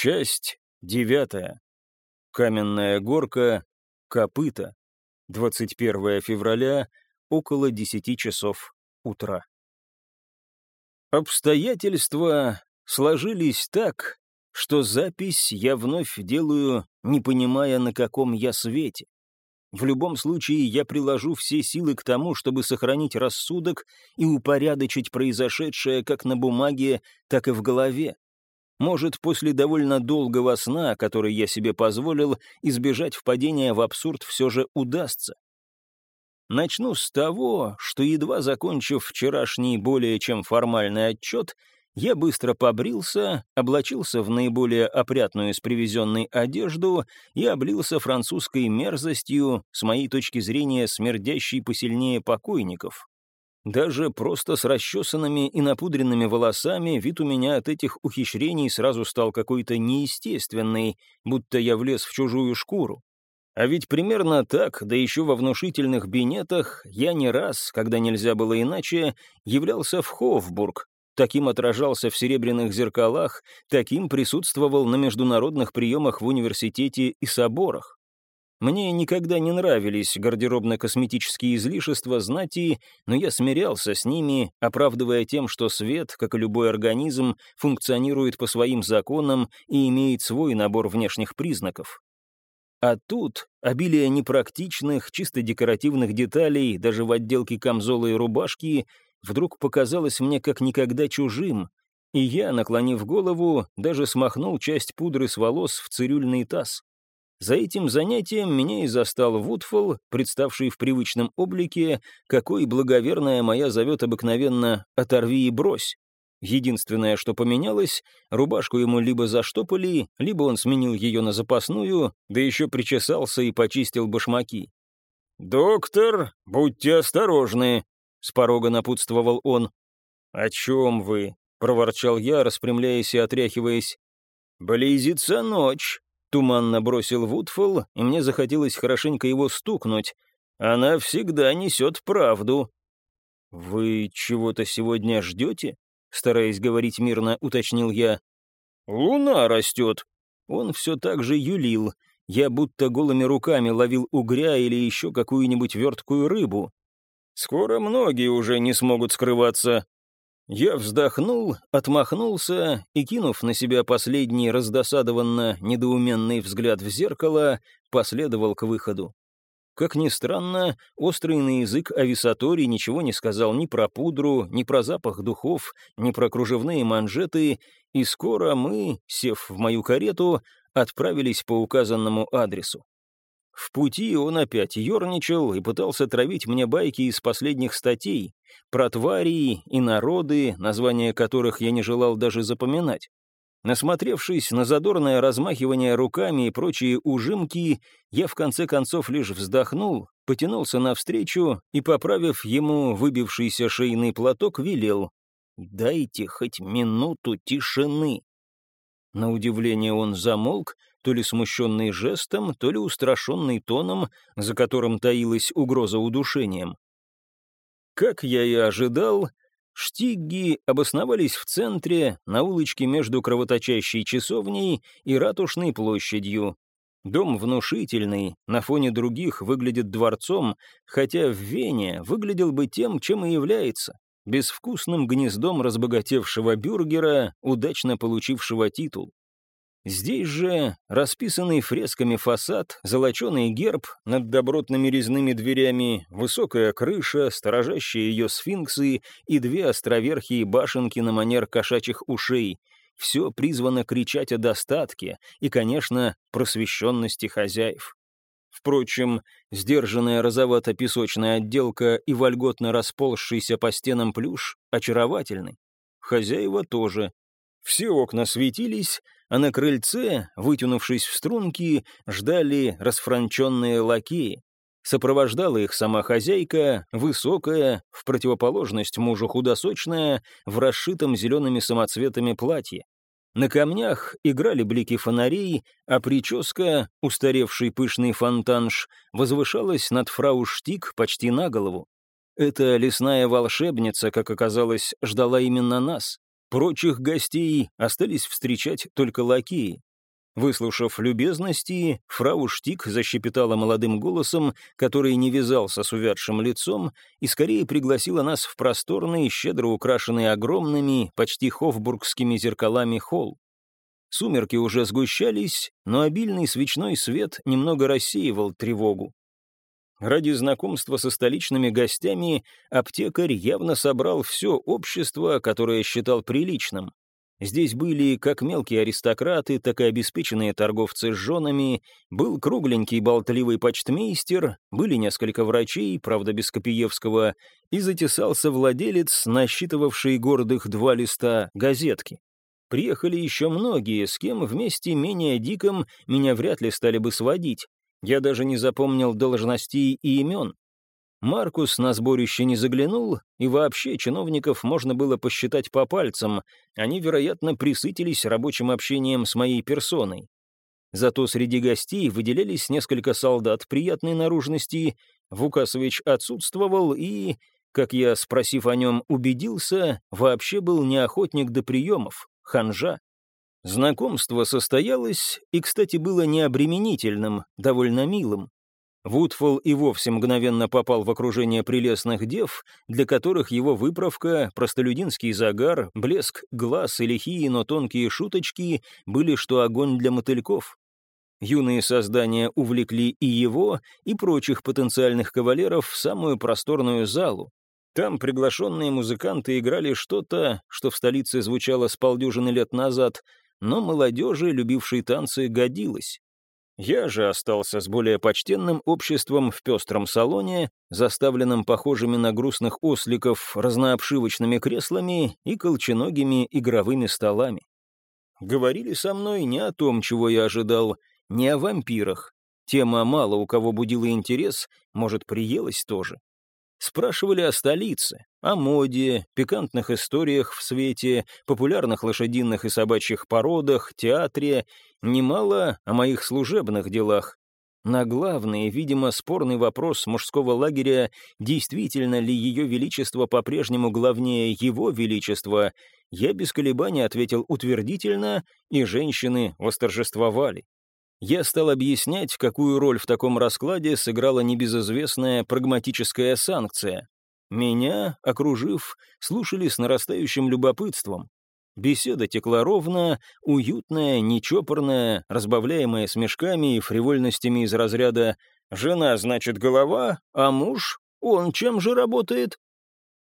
Часть девятая. Каменная горка, копыта. 21 февраля, около 10 часов утра. Обстоятельства сложились так, что запись я вновь делаю, не понимая, на каком я свете. В любом случае, я приложу все силы к тому, чтобы сохранить рассудок и упорядочить произошедшее как на бумаге, так и в голове. Может, после довольно долгого сна, который я себе позволил, избежать впадения в абсурд все же удастся. Начну с того, что, едва закончив вчерашний более чем формальный отчет, я быстро побрился, облачился в наиболее опрятную из привезенной одежду и облился французской мерзостью, с моей точки зрения, смердящей посильнее покойников. Даже просто с расчесанными и напудренными волосами вид у меня от этих ухищрений сразу стал какой-то неестественный, будто я влез в чужую шкуру. А ведь примерно так, да еще во внушительных бинетах, я не раз, когда нельзя было иначе, являлся в Хофбург, таким отражался в серебряных зеркалах, таким присутствовал на международных приемах в университете и соборах. Мне никогда не нравились гардеробно-косметические излишества знати, но я смирялся с ними, оправдывая тем, что свет, как и любой организм, функционирует по своим законам и имеет свой набор внешних признаков. А тут обилие непрактичных, чисто декоративных деталей, даже в отделке камзола и рубашки, вдруг показалось мне как никогда чужим, и я, наклонив голову, даже смахнул часть пудры с волос в цирюльный таз. За этим занятием меня и застал Вудфол, представший в привычном облике, какой благоверная моя зовет обыкновенно «оторви и брось». Единственное, что поменялось, рубашку ему либо заштопали, либо он сменил ее на запасную, да еще причесался и почистил башмаки. «Доктор, будьте осторожны», — с порога напутствовал он. «О чем вы?» — проворчал я, распрямляясь и отряхиваясь. «Близится ночь. Туманно бросил Вудфол, и мне захотелось хорошенько его стукнуть. Она всегда несет правду. «Вы чего-то сегодня ждете?» Стараясь говорить мирно, уточнил я. «Луна растет». Он все так же юлил. Я будто голыми руками ловил угря или еще какую-нибудь верткую рыбу. «Скоро многие уже не смогут скрываться. Я вздохнул, отмахнулся и, кинув на себя последний раздосадованно недоуменный взгляд в зеркало, последовал к выходу. Как ни странно, острый на язык ависаторий ничего не сказал ни про пудру, ни про запах духов, ни про кружевные манжеты, и скоро мы, сев в мою карету, отправились по указанному адресу. В пути он опять ерничал и пытался травить мне байки из последних статей про твари и народы, названия которых я не желал даже запоминать. Насмотревшись на задорное размахивание руками и прочие ужимки, я в конце концов лишь вздохнул, потянулся навстречу и, поправив ему выбившийся шейный платок, велел «Дайте хоть минуту тишины». На удивление он замолк, то ли смущенный жестом, то ли устрашенный тоном, за которым таилась угроза удушением. Как я и ожидал, штигги обосновались в центре, на улочке между кровоточащей часовней и ратушной площадью. Дом внушительный, на фоне других выглядит дворцом, хотя в Вене выглядел бы тем, чем и является — безвкусным гнездом разбогатевшего бюргера, удачно получившего титул. Здесь же расписанный фресками фасад, золоченый герб над добротными резными дверями, высокая крыша, сторожащие ее сфинксы и две островерхие башенки на манер кошачьих ушей. Все призвано кричать о достатке и, конечно, просвещенности хозяев. Впрочем, сдержанная розовато-песочная отделка и вольготно расползшийся по стенам плюш очаровательны. Хозяева тоже. Все окна светились, а на крыльце, вытянувшись в струнки, ждали расфранченные лакеи. Сопровождала их сама хозяйка, высокая, в противоположность мужу худосочная, в расшитом зелеными самоцветами платье. На камнях играли блики фонарей, а прическа, устаревший пышный фонтанш, возвышалась над фрау Штик почти на голову. Эта лесная волшебница, как оказалось, ждала именно нас. Прочих гостей остались встречать только лакеи. Выслушав любезности, фрау Штик защепетала молодым голосом, который не вязался с увядшим лицом, и скорее пригласила нас в просторный, щедро украшенный огромными, почти хофбургскими зеркалами холл. Сумерки уже сгущались, но обильный свечной свет немного рассеивал тревогу. Ради знакомства со столичными гостями аптекарь явно собрал все общество, которое считал приличным. Здесь были как мелкие аристократы, так и обеспеченные торговцы с женами, был кругленький болтливый почтмейстер, были несколько врачей, правда без Копиевского, и затесался владелец, насчитывавший гордых два листа газетки. Приехали еще многие, с кем вместе менее диком меня вряд ли стали бы сводить. Я даже не запомнил должностей и имен. Маркус на сборище не заглянул, и вообще чиновников можно было посчитать по пальцам, они, вероятно, присытились рабочим общением с моей персоной. Зато среди гостей выделялись несколько солдат приятной наружности, Вукасович отсутствовал и, как я, спросив о нем, убедился, вообще был не охотник до приемов, ханжа. Знакомство состоялось и, кстати, было необременительным, довольно милым. Вудфол и вовсе мгновенно попал в окружение прелестных дев, для которых его выправка, простолюдинский загар, блеск глаз и лихие, но тонкие шуточки были что огонь для мотыльков. Юные создания увлекли и его, и прочих потенциальных кавалеров в самую просторную залу. Там приглашенные музыканты играли что-то, что в столице звучало с полдюжины лет назад, но молодежи, любившей танцы, годилось. Я же остался с более почтенным обществом в пестром салоне, заставленном похожими на грустных осликов разнообшивочными креслами и колченогими игровыми столами. Говорили со мной не о том, чего я ожидал, не о вампирах. Тема мало у кого будила интерес, может, приелась тоже. Спрашивали о столице, о моде, пикантных историях в свете, популярных лошадиных и собачьих породах, театре, немало о моих служебных делах. На главный, видимо, спорный вопрос мужского лагеря, действительно ли ее величество по-прежнему главнее его величества, я без колебаний ответил утвердительно, и женщины восторжествовали я стал объяснять, какую роль в таком раскладе сыграла небезызвестная прагматическая санкция. Меня, окружив, слушали с нарастающим любопытством. Беседа текла ровно, уютная, нечопорная, разбавляемая смешками и фривольностями из разряда «Жена, значит, голова, а муж, он чем же работает?»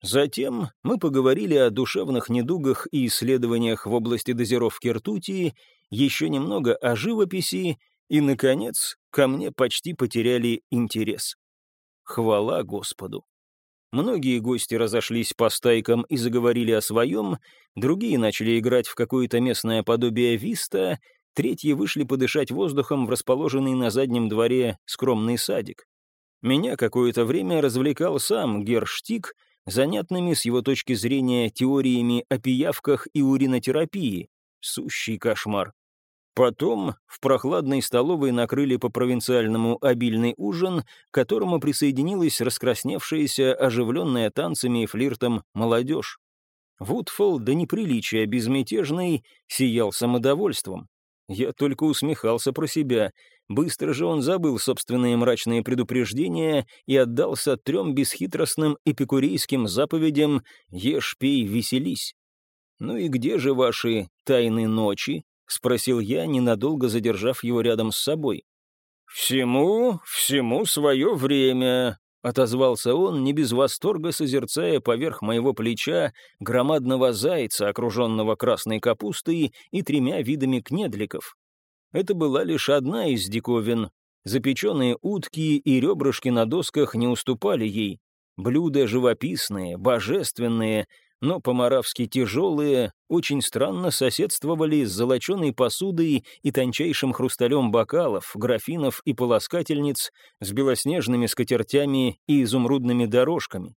Затем мы поговорили о душевных недугах и исследованиях в области дозировки ртути, еще немного о живописи, и, наконец, ко мне почти потеряли интерес. Хвала Господу. Многие гости разошлись по стайкам и заговорили о своем, другие начали играть в какое-то местное подобие виста, третьи вышли подышать воздухом в расположенный на заднем дворе скромный садик. Меня какое-то время развлекал сам Герштик, занятными с его точки зрения теориями о пиявках и уринотерапии. Сущий кошмар. Потом в прохладной столовой накрыли по-провинциальному обильный ужин, к которому присоединилась раскрасневшаяся, оживленная танцами и флиртом молодежь. Вудфолл до неприличия безмятежный сиял самодовольством. Я только усмехался про себя. Быстро же он забыл собственные мрачные предупреждения и отдался трем бесхитростным эпикурейским заповедям «Ешь, пей, веселись». «Ну и где же ваши тайны ночи?» — спросил я, ненадолго задержав его рядом с собой. «Всему, всему свое время», — отозвался он, не без восторга созерцая поверх моего плеча громадного зайца, окруженного красной капустой и тремя видами кнедликов. Это была лишь одна из диковин. Запеченные утки и ребрышки на досках не уступали ей. Блюда живописные, божественные, но по-моравски тяжелые, очень странно соседствовали с золоченой посудой и тончайшим хрусталем бокалов, графинов и полоскательниц, с белоснежными скатертями и изумрудными дорожками.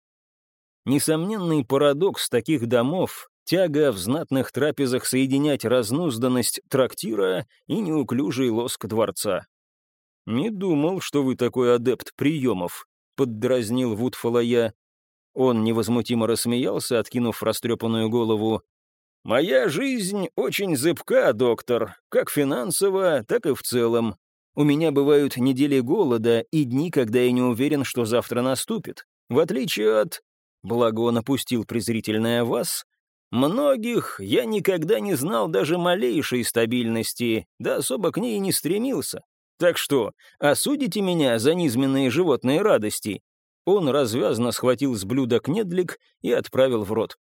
Несомненный парадокс таких домов — тяга в знатных трапезах соединять разнузданность трактира и неуклюжий лоск дворца. «Не думал, что вы такой адепт приемов», — поддразнил Вудфола я. Он невозмутимо рассмеялся, откинув растрепанную голову. «Моя жизнь очень зыбка, доктор, как финансово, так и в целом. У меня бывают недели голода и дни, когда я не уверен, что завтра наступит. В отличие от...» Благо он опустил презрительное «вас», Многих я никогда не знал даже малейшей стабильности, да особо к ней и не стремился. Так что, осудите меня за низменные животные радости?» Он развязно схватил с блюда кнедлик и отправил в рот.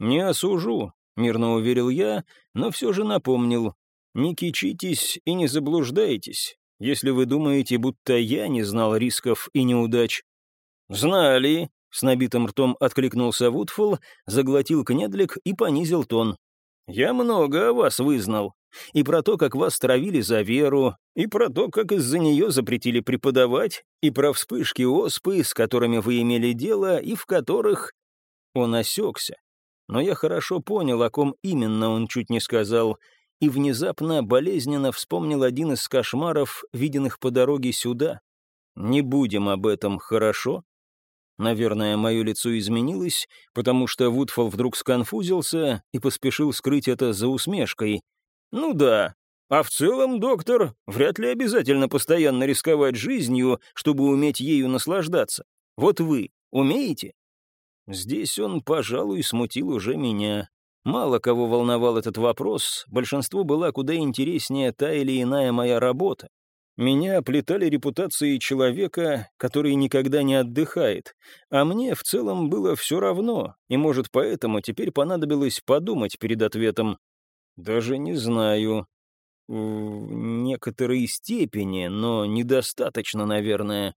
«Не осужу», — мирно уверил я, но все же напомнил. «Не кичитесь и не заблуждайтесь, если вы думаете, будто я не знал рисков и неудач». «Знали», — с набитым ртом откликнулся Вудфул, заглотил кнедлик и понизил тон. «Я много о вас вызнал и про то, как вас травили за веру, и про то, как из-за нее запретили преподавать, и про вспышки оспы, с которыми вы имели дело, и в которых...» Он осекся. Но я хорошо понял, о ком именно он чуть не сказал, и внезапно болезненно вспомнил один из кошмаров, виденных по дороге сюда. «Не будем об этом, хорошо?» Наверное, мое лицо изменилось, потому что Вудфол вдруг сконфузился и поспешил скрыть это за усмешкой. «Ну да. А в целом, доктор, вряд ли обязательно постоянно рисковать жизнью, чтобы уметь ею наслаждаться. Вот вы умеете?» Здесь он, пожалуй, смутил уже меня. Мало кого волновал этот вопрос, большинство была куда интереснее та или иная моя работа. Меня оплетали репутацией человека, который никогда не отдыхает, а мне в целом было все равно, и, может, поэтому теперь понадобилось подумать перед ответом. Даже не знаю. В некоторой степени, но недостаточно, наверное.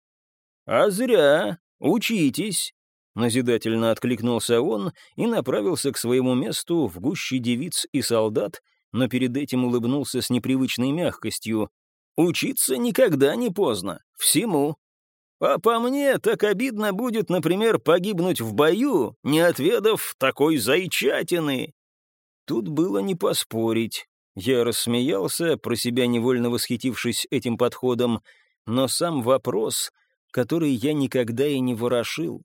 А зря. Учитесь. Назидательно откликнулся он и направился к своему месту в гуще девиц и солдат, но перед этим улыбнулся с непривычной мягкостью. «Учиться никогда не поздно. Всему. А по мне, так обидно будет, например, погибнуть в бою, не отведав такой зайчатины. Тут было не поспорить. Я рассмеялся, про себя невольно восхитившись этим подходом, но сам вопрос, который я никогда и не ворошил.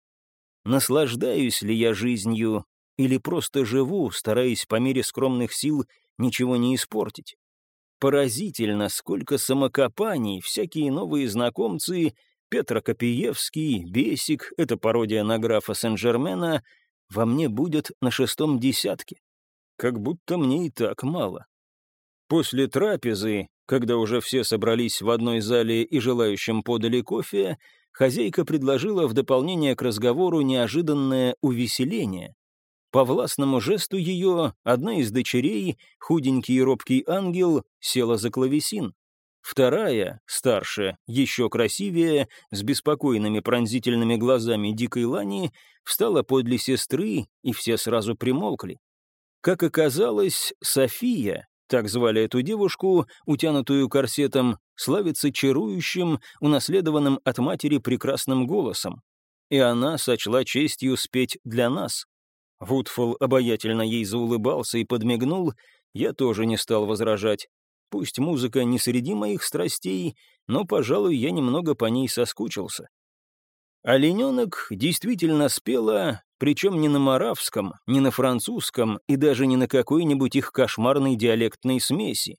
Наслаждаюсь ли я жизнью или просто живу, стараясь по мере скромных сил ничего не испортить? Поразительно, сколько самокопаний, всякие новые знакомцы, Петра Копиевский, Бесик, это пародия на графа Сен-Жермена, во мне будет на шестом десятке как будто мне и так мало. После трапезы, когда уже все собрались в одной зале и желающим подали кофе, хозяйка предложила в дополнение к разговору неожиданное увеселение. По властному жесту ее одна из дочерей, худенький и робкий ангел, села за клавесин. Вторая, старшая, еще красивее, с беспокойными пронзительными глазами дикой лани, встала подле сестры, и все сразу примолкли. Как оказалось, София, так звали эту девушку, утянутую корсетом, славится чарующим, унаследованным от матери прекрасным голосом. И она сочла честью спеть для нас. Вудфол обаятельно ей заулыбался и подмигнул, я тоже не стал возражать. Пусть музыка не среди моих страстей, но, пожалуй, я немного по ней соскучился. Олененок действительно спела, причем не на маравском, не на французском и даже не на какой-нибудь их кошмарной диалектной смеси.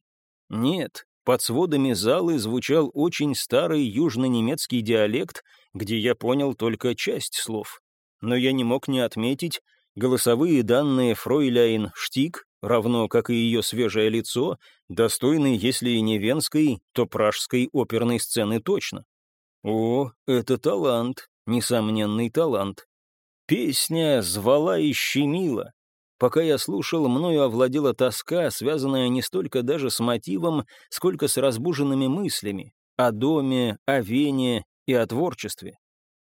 Нет, под сводами залы звучал очень старый южно-немецкий диалект, где я понял только часть слов. Но я не мог не отметить, голосовые данные Фройляйн Штик, равно как и ее свежее лицо, достойны, если и не венской, то пражской оперной сцены точно. О, это талант, несомненный талант. Песня звала и щемила. Пока я слушал, мною овладела тоска, связанная не столько даже с мотивом, сколько с разбуженными мыслями о доме, о Вене и о творчестве.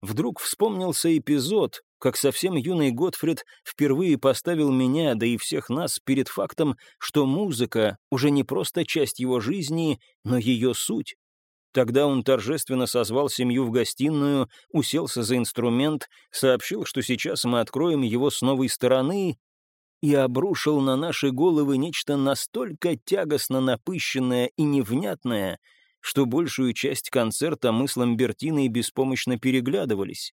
Вдруг вспомнился эпизод, как совсем юный Готфрид впервые поставил меня, да и всех нас, перед фактом, что музыка уже не просто часть его жизни, но ее суть. Тогда он торжественно созвал семью в гостиную, уселся за инструмент, сообщил, что сейчас мы откроем его с новой стороны, и обрушил на наши головы нечто настолько тягостно напыщенное и невнятное, что большую часть концерта мы с Ламбертиной беспомощно переглядывались.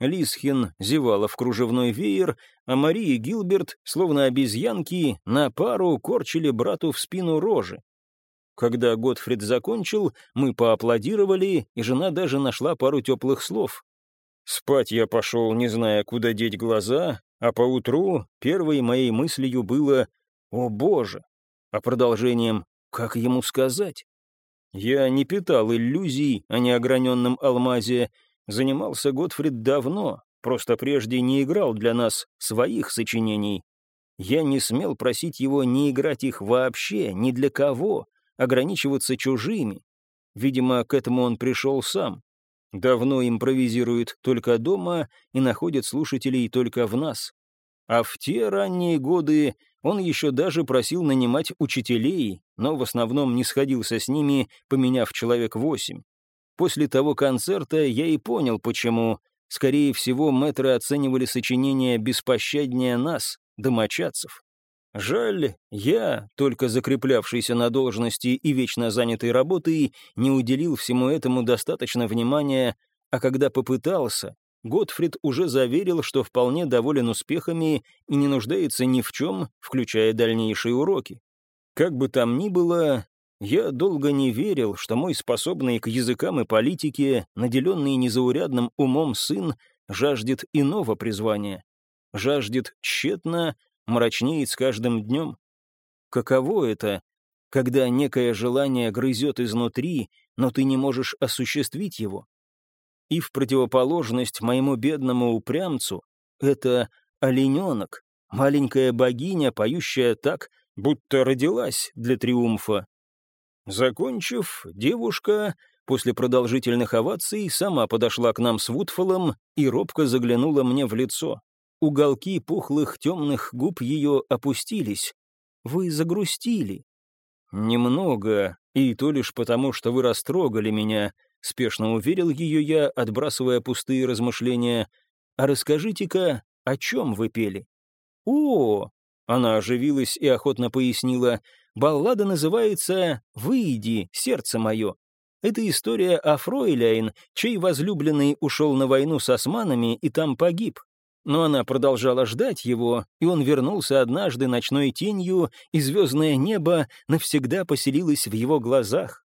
Лисхин зевала в кружевной веер, а Мария и Гилберт, словно обезьянки, на пару корчили брату в спину рожи. Когда Готфрид закончил, мы поаплодировали, и жена даже нашла пару теплых слов. Спать я пошел, не зная, куда деть глаза, а поутру первой моей мыслью было «О боже!», а продолжением «Как ему сказать?». Я не питал иллюзий о неограненном алмазе, занимался Готфрид давно, просто прежде не играл для нас своих сочинений. Я не смел просить его не играть их вообще, ни для кого, ограничиваться чужими. Видимо, к этому он пришел сам. Давно импровизирует только дома и находит слушателей только в нас. А в те ранние годы он еще даже просил нанимать учителей, но в основном не сходился с ними, поменяв человек восемь. После того концерта я и понял, почему. Скорее всего, мэтры оценивали сочинение беспощаднее нас, домочадцев. Жаль, я, только закреплявшийся на должности и вечно занятой работой, не уделил всему этому достаточно внимания, а когда попытался, Готфрид уже заверил, что вполне доволен успехами и не нуждается ни в чем, включая дальнейшие уроки. Как бы там ни было, я долго не верил, что мой способный к языкам и политике, наделенный незаурядным умом сын, жаждет иного призвания. Жаждет тщетно мрачнеет с каждым днем. Каково это, когда некое желание грызет изнутри, но ты не можешь осуществить его? И в противоположность моему бедному упрямцу, это олененок, маленькая богиня, поющая так, будто родилась для триумфа. Закончив, девушка после продолжительных оваций сама подошла к нам с Вудфолом и робко заглянула мне в лицо. Уголки пухлых темных губ ее опустились. Вы загрустили. Немного, и то лишь потому, что вы растрогали меня, спешно уверил ее я, отбрасывая пустые размышления. А расскажите-ка, о чем вы пели? О, она оживилась и охотно пояснила. Баллада называется «Выйди, сердце мое». Это история о Фройляйн, чей возлюбленный ушел на войну с османами и там погиб. Но она продолжала ждать его, и он вернулся однажды ночной тенью, и звездное небо навсегда поселилось в его глазах.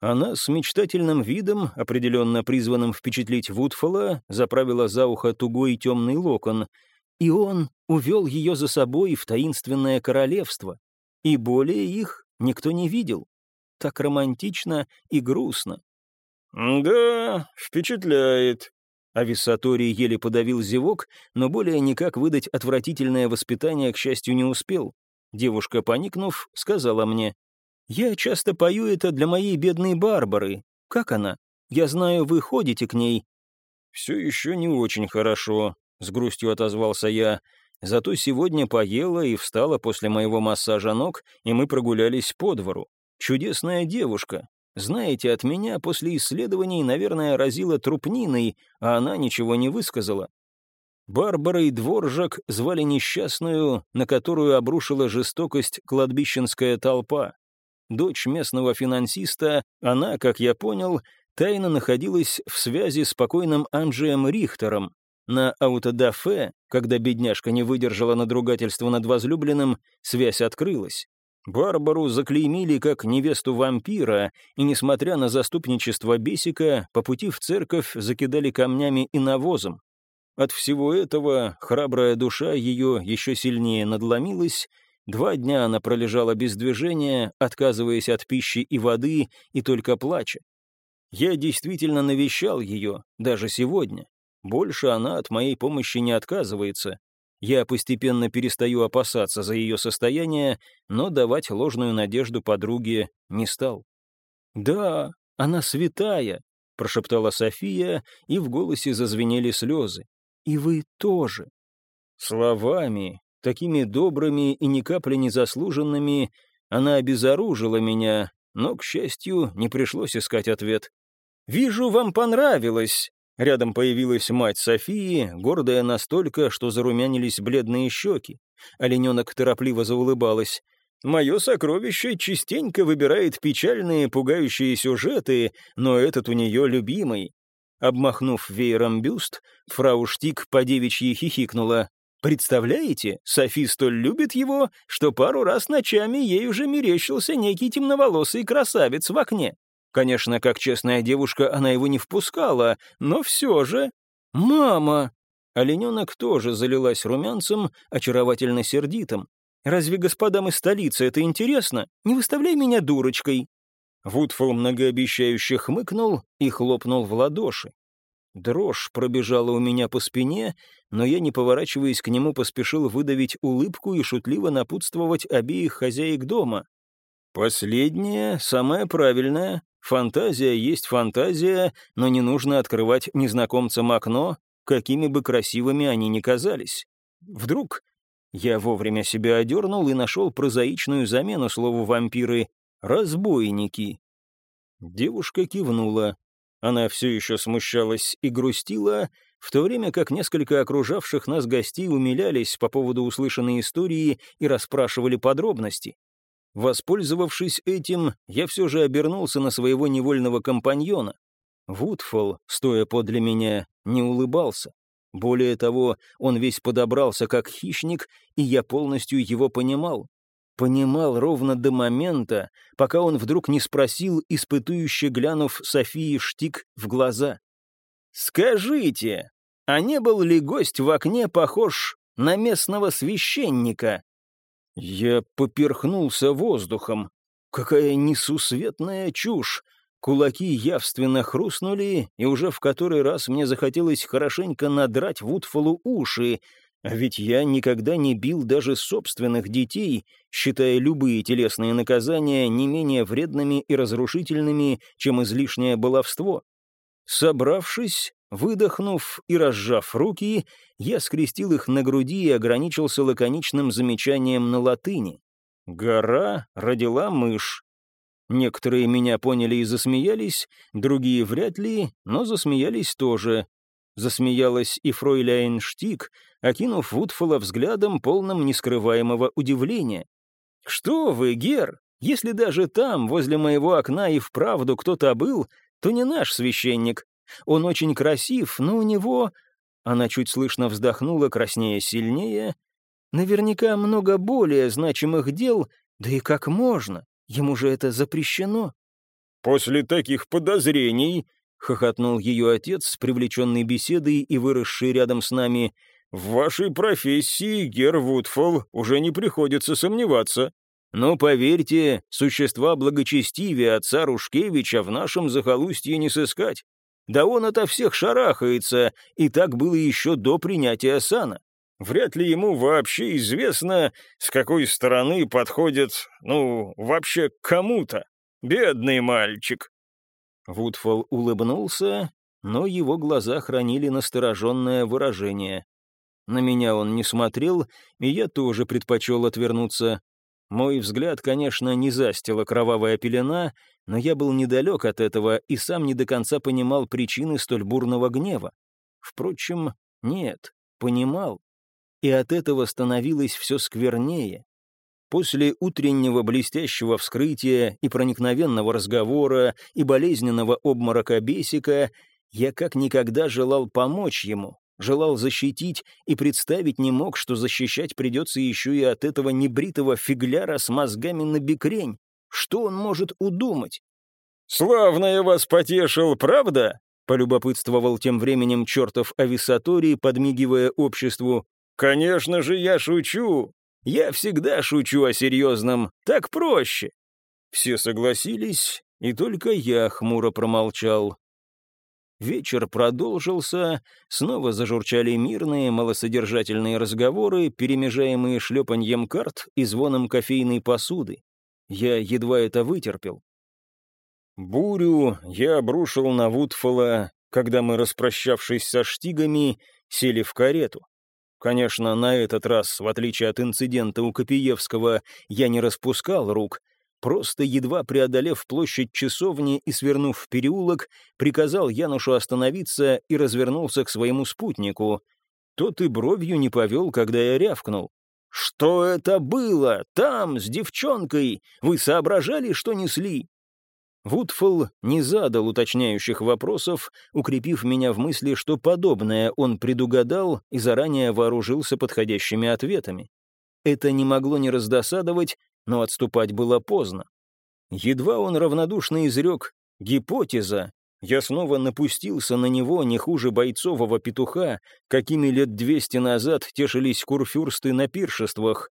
Она с мечтательным видом, определенно призванным впечатлить Вудфола, заправила за ухо тугой темный локон, и он увел ее за собой в таинственное королевство, и более их никто не видел. Так романтично и грустно. «Да, впечатляет», а Виссаторий еле подавил зевок, но более никак выдать отвратительное воспитание, к счастью, не успел. Девушка, поникнув, сказала мне, «Я часто пою это для моей бедной Барбары. Как она? Я знаю, вы ходите к ней». «Все еще не очень хорошо», — с грустью отозвался я. «Зато сегодня поела и встала после моего массажа ног, и мы прогулялись по двору. Чудесная девушка, знаете, от меня после исследований, наверное, разила трупниной, а она ничего не высказала. Барбарой Дворжак звали несчастную, на которую обрушила жестокость кладбищенская толпа. Дочь местного финансиста, она, как я понял, тайно находилась в связи с покойным Анджием Рихтером. На аутодафе, когда бедняжка не выдержала надругательства над возлюбленным, связь открылась. Барбару заклеймили как невесту вампира, и, несмотря на заступничество Бесика, по пути в церковь закидали камнями и навозом. От всего этого храбрая душа ее еще сильнее надломилась, два дня она пролежала без движения, отказываясь от пищи и воды и только плача. Я действительно навещал ее, даже сегодня. Больше она от моей помощи не отказывается, я постепенно перестаю опасаться за ее состояние, но давать ложную надежду подруге не стал. «Да, она святая», — прошептала София, и в голосе зазвенели слезы. «И вы тоже». Словами, такими добрыми и ни капли не заслуженными, она обезоружила меня, но, к счастью, не пришлось искать ответ. «Вижу, вам понравилось», Рядом появилась мать Софии, гордая настолько, что зарумянились бледные щеки. Олененок торопливо заулыбалась. «Мое сокровище частенько выбирает печальные, пугающие сюжеты, но этот у нее любимый». Обмахнув веером бюст, фрау Штик по девичьи хихикнула. «Представляете, Софи столь любит его, что пару раз ночами ей уже мерещился некий темноволосый красавец в окне. Конечно, как честная девушка, она его не впускала, но все же... «Мама!» Олененок тоже залилась румянцем, очаровательно сердитым. «Разве господам из столицы это интересно? Не выставляй меня дурочкой!» Вудфол многообещающе хмыкнул и хлопнул в ладоши. Дрожь пробежала у меня по спине, но я, не поворачиваясь к нему, поспешил выдавить улыбку и шутливо напутствовать обеих хозяек дома. Последнее, самое правильное. Фантазия есть фантазия, но не нужно открывать незнакомцам окно, какими бы красивыми они ни казались. Вдруг я вовремя себя одернул и нашел прозаичную замену слову «вампиры» — «разбойники». Девушка кивнула. Она все еще смущалась и грустила, в то время как несколько окружавших нас гостей умилялись по поводу услышанной истории и расспрашивали подробности. Воспользовавшись этим, я все же обернулся на своего невольного компаньона. Вудфол, стоя подле меня, не улыбался. Более того, он весь подобрался как хищник, и я полностью его понимал. Понимал ровно до момента, пока он вдруг не спросил, испытующе глянув Софии Штик в глаза. «Скажите, а не был ли гость в окне похож на местного священника?» Я поперхнулся воздухом. Какая несусветная чушь! Кулаки явственно хрустнули, и уже в который раз мне захотелось хорошенько надрать Вудфолу уши, а ведь я никогда не бил даже собственных детей, считая любые телесные наказания не менее вредными и разрушительными, чем излишнее баловство. Собравшись, выдохнув и разжав руки, я скрестил их на груди и ограничился лаконичным замечанием на латыни. «Гора родила мышь». Некоторые меня поняли и засмеялись, другие вряд ли, но засмеялись тоже. Засмеялась и фройляйн Штик, окинув Вудфола взглядом, полным нескрываемого удивления. «Что вы, Гер, если даже там, возле моего окна, и вправду кто-то был, то не наш священник. Он очень красив, но у него...» Она чуть слышно вздохнула, краснее сильнее. «Наверняка много более значимых дел, да и как можно? Ему же это запрещено». «После таких подозрений», — хохотнул ее отец, привлеченный беседой и выросший рядом с нами, «в вашей профессии, Гер Вудфол, уже не приходится сомневаться. Но поверьте, существа благочестивее отца Рушкевича в нашем захолустье не сыскать. Да он ото всех шарахается, и так было еще до принятия сана. Вряд ли ему вообще известно, с какой стороны подходит, ну, вообще кому-то. Бедный мальчик. Вудфол улыбнулся, но его глаза хранили настороженное выражение. На меня он не смотрел, и я тоже предпочел отвернуться. Мой взгляд, конечно, не застила кровавая пелена, но я был недалек от этого и сам не до конца понимал причины столь бурного гнева. Впрочем, нет, понимал. И от этого становилось все сквернее. После утреннего блестящего вскрытия и проникновенного разговора и болезненного обморока Бесика я как никогда желал помочь ему, желал защитить и представить не мог, что защищать придется еще и от этого небритого фигляра с мозгами на бекрень. Что он может удумать? «Славно я вас потешил, правда?» — полюбопытствовал тем временем чертов ависаторий, подмигивая обществу. «Конечно же я шучу. Я всегда шучу о серьезном. Так проще». Все согласились, и только я хмуро промолчал. Вечер продолжился, снова зажурчали мирные, малосодержательные разговоры, перемежаемые шлепаньем карт и звоном кофейной посуды. Я едва это вытерпел. Бурю я обрушил на Вудфола, когда мы, распрощавшись со штигами, сели в карету. Конечно, на этот раз, в отличие от инцидента у Копиевского, я не распускал рук, Просто едва преодолев площадь часовни и свернув в переулок, приказал Янушу остановиться и развернулся к своему спутнику. Тот и бровью не повел, когда я рявкнул. «Что это было? Там, с девчонкой! Вы соображали, что несли?» Вудфолл не задал уточняющих вопросов, укрепив меня в мысли, что подобное он предугадал и заранее вооружился подходящими ответами. Это не могло не раздосадовать, но отступать было поздно. Едва он равнодушно изрек «гипотеза», я снова напустился на него не хуже бойцового петуха, какими лет двести назад тешились курфюрсты на пиршествах.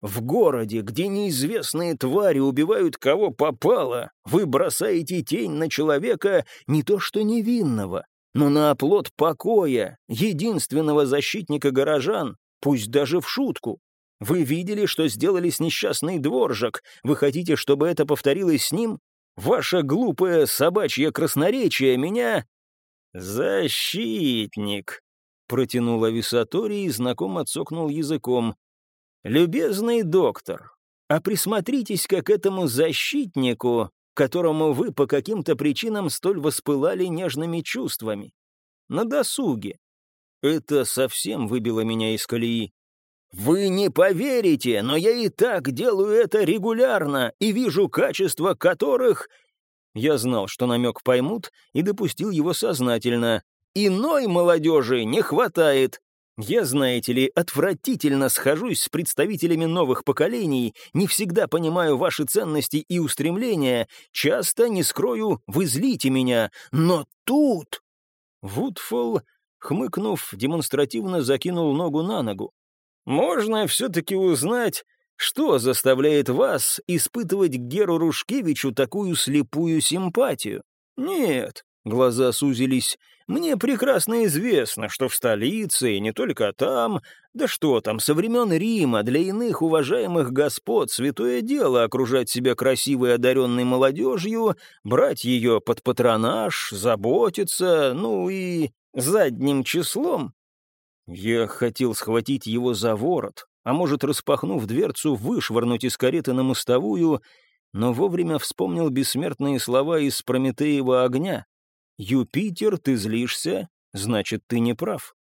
В городе, где неизвестные твари убивают кого попало, вы бросаете тень на человека не то что невинного, но на оплот покоя, единственного защитника горожан, пусть даже в шутку. Вы видели, что сделали с несчастный дворжик, вы хотите, чтобы это повторилось с ним? Ваше глупое собачье красноречие меня...» «Защитник», — протянул Ависаторий и знакомо цокнул языком. «Любезный доктор, а присмотритесь-ка к этому защитнику, которому вы по каким-то причинам столь воспылали нежными чувствами. На досуге. Это совсем выбило меня из колеи. «Вы не поверите, но я и так делаю это регулярно и вижу качества которых...» Я знал, что намек поймут, и допустил его сознательно. «Иной молодежи не хватает. Я, знаете ли, отвратительно схожусь с представителями новых поколений, не всегда понимаю ваши ценности и устремления, часто, не скрою, вы злите меня, но тут...» Вудфолл, хмыкнув, демонстративно закинул ногу на ногу. «Можно все-таки узнать, что заставляет вас испытывать к Геру Рушкевичу такую слепую симпатию? Нет, Глаза сузились. «Мне прекрасно известно, что в столице, и не только там, да что там, со времен Рима для иных уважаемых господ святое дело окружать себя красивой одаренной молодежью, брать ее под патронаж, заботиться, ну и задним числом». Я хотел схватить его за ворот, а может, распахнув дверцу, вышвырнуть из кареты на мостовую, но вовремя вспомнил бессмертные слова из Прометеева огня. «Юпитер, ты злишься, значит, ты не прав».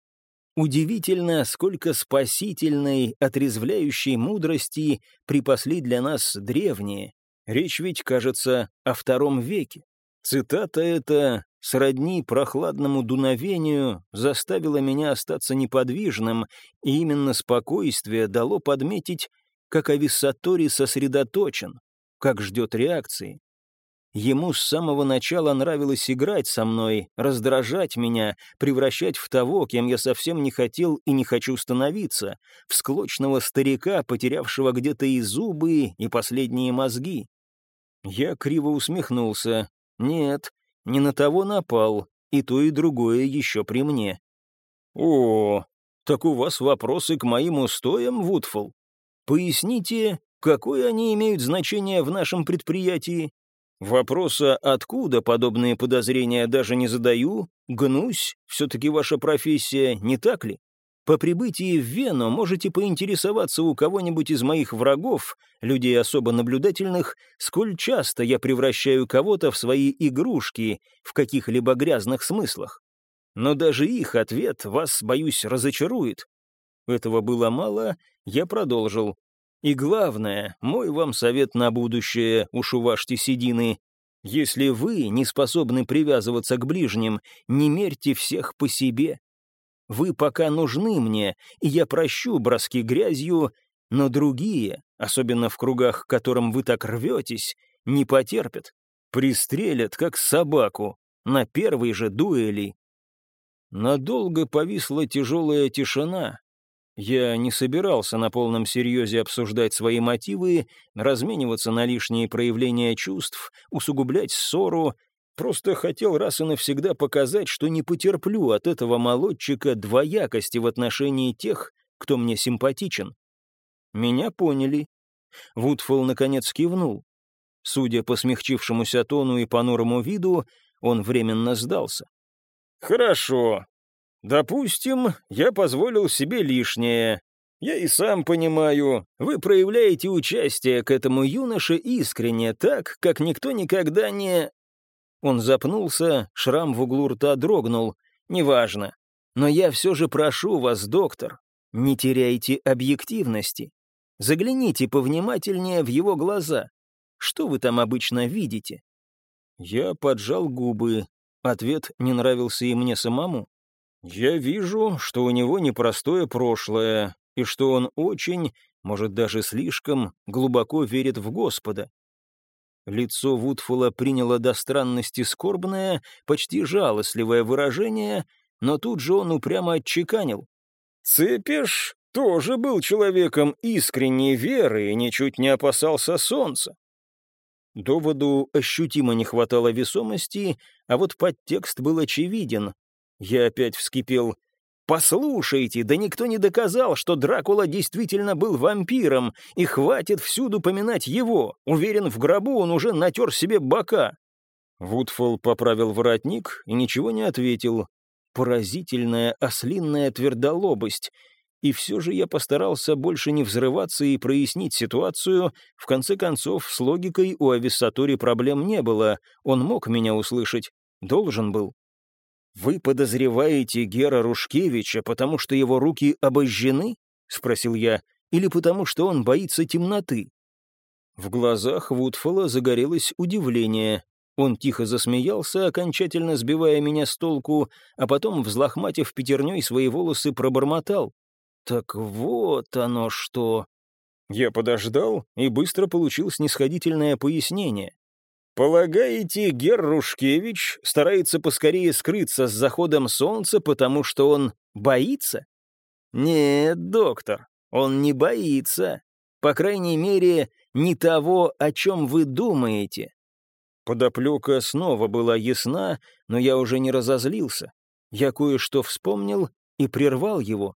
Удивительно, сколько спасительной, отрезвляющей мудрости припасли для нас древние. Речь ведь, кажется, о втором веке. Цитата эта, сродни прохладному дуновению, заставила меня остаться неподвижным, и именно спокойствие дало подметить, как Ависсатори сосредоточен, как ждет реакции. Ему с самого начала нравилось играть со мной, раздражать меня, превращать в того, кем я совсем не хотел и не хочу становиться, в склочного старика, потерявшего где-то и зубы, и последние мозги. Я криво усмехнулся. Нет, не на того напал, и то, и другое еще при мне. «О, так у вас вопросы к моим устоям, Вудфол? Поясните, какое они имеют значение в нашем предприятии?» Вопроса, откуда подобные подозрения, даже не задаю. Гнусь, все-таки ваша профессия, не так ли? По прибытии в Вену можете поинтересоваться у кого-нибудь из моих врагов, людей особо наблюдательных, сколь часто я превращаю кого-то в свои игрушки в каких-либо грязных смыслах. Но даже их ответ вас, боюсь, разочарует. Этого было мало, я продолжил. И главное, мой вам совет на будущее, уж уважьте седины, если вы не способны привязываться к ближним, не мерьте всех по себе. Вы пока нужны мне, и я прощу броски грязью, но другие, особенно в кругах, к которым вы так рветесь, не потерпят. Пристрелят, как собаку, на первой же дуэли. Надолго повисла тяжелая тишина, я не собирался на полном серьезе обсуждать свои мотивы, размениваться на лишние проявления чувств, усугублять ссору, просто хотел раз и навсегда показать, что не потерплю от этого молодчика двоякости в отношении тех, кто мне симпатичен. Меня поняли. Вудфолл наконец кивнул. Судя по смягчившемуся тону и понурому виду, он временно сдался. «Хорошо, Допустим, я позволил себе лишнее. Я и сам понимаю, вы проявляете участие к этому юноше искренне, так, как никто никогда не... Он запнулся, шрам в углу рта дрогнул. Неважно. Но я все же прошу вас, доктор, не теряйте объективности. Загляните повнимательнее в его глаза. Что вы там обычно видите? Я поджал губы. Ответ не нравился и мне самому. Я вижу, что у него непростое прошлое, и что он очень, может даже слишком, глубоко верит в Господа. Лицо Вудфула приняло до странности скорбное, почти жалостливое выражение, но тут же он упрямо отчеканил. «Цепиш тоже был человеком искренней веры и ничуть не опасался солнца». Доводу ощутимо не хватало весомости, а вот подтекст был очевиден. Я опять вскипел. «Послушайте, да никто не доказал, что Дракула действительно был вампиром, и хватит всюду поминать его. Уверен, в гробу он уже натер себе бока». Вудфол поправил воротник и ничего не ответил. Поразительная ослинная твердолобость. И все же я постарался больше не взрываться и прояснить ситуацию. В конце концов, с логикой у Ависсатори проблем не было. Он мог меня услышать. Должен был. «Вы подозреваете Гера Рушкевича, потому что его руки обожжены?» — спросил я. «Или потому что он боится темноты?» В глазах Вудфола загорелось удивление. Он тихо засмеялся, окончательно сбивая меня с толку, а потом, взлохматив пятерней свои волосы, пробормотал. «Так вот оно что!» Я подождал и быстро получил снисходительное пояснение. «Полагаете, Геррушкевич старается поскорее скрыться с заходом солнца, потому что он боится?» «Нет, доктор, он не боится. По крайней мере, не того, о чем вы думаете». Подоплека снова была ясна, но я уже не разозлился. Я кое-что вспомнил и прервал его.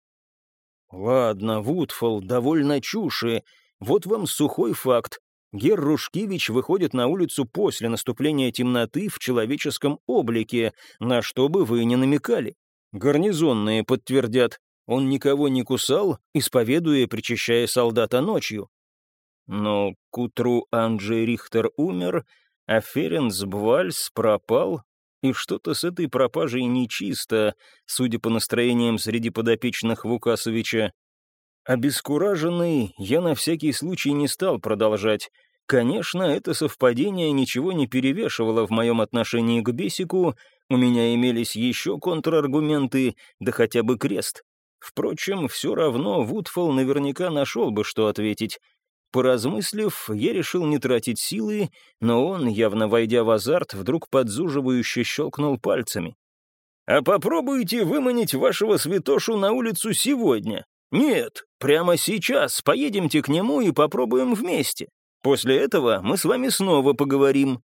«Ладно, Вудфол, довольно чуши. Вот вам сухой факт. Гер Рушкевич выходит на улицу после наступления темноты в человеческом облике, на что бы вы ни намекали. Гарнизонные подтвердят, он никого не кусал, исповедуя, причащая солдата ночью. Но к утру Анджей Рихтер умер, а Ференц Бвальс пропал, и что-то с этой пропажей нечисто, судя по настроениям среди подопечных Вукасовича. Обескураженный, я на всякий случай не стал продолжать. Конечно, это совпадение ничего не перевешивало в моем отношении к Бесику, у меня имелись еще контраргументы, да хотя бы крест. Впрочем, все равно Вудфол наверняка нашел бы, что ответить. Поразмыслив, я решил не тратить силы, но он, явно войдя в азарт, вдруг подзуживающе щелкнул пальцами. «А попробуйте выманить вашего святошу на улицу сегодня. «Нет, прямо сейчас поедемте к нему и попробуем вместе. После этого мы с вами снова поговорим».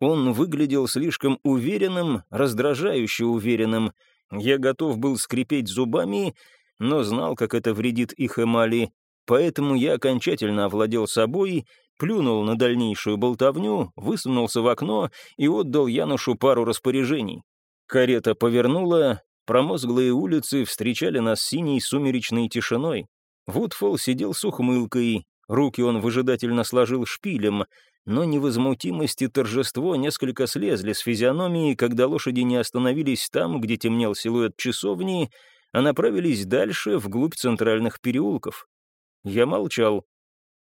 Он выглядел слишком уверенным, раздражающе уверенным. Я готов был скрипеть зубами, но знал, как это вредит их эмали, поэтому я окончательно овладел собой, плюнул на дальнейшую болтовню, высунулся в окно и отдал Янушу пару распоряжений. Карета повернула, Промозглые улицы встречали нас синей сумеречной тишиной. Вудфол сидел с ухмылкой, руки он выжидательно сложил шпилем, но невозмутимость и торжество несколько слезли с физиономии, когда лошади не остановились там, где темнел силуэт часовни, а направились дальше, вглубь центральных переулков. Я молчал.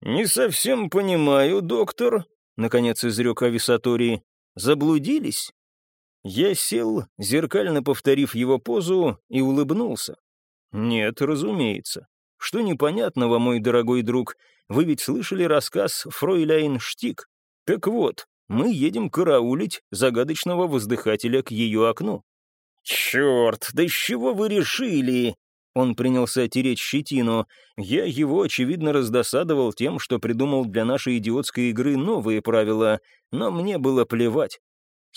«Не совсем понимаю, доктор», — наконец изрек Ависатории. «Заблудились?» Я сел, зеркально повторив его позу, и улыбнулся. «Нет, разумеется. Что непонятного, мой дорогой друг, вы ведь слышали рассказ Фройляйн Штик? Так вот, мы едем караулить загадочного воздыхателя к ее окну». «Черт, да с чего вы решили?» Он принялся тереть щетину. Я его, очевидно, раздосадовал тем, что придумал для нашей идиотской игры новые правила, но мне было плевать.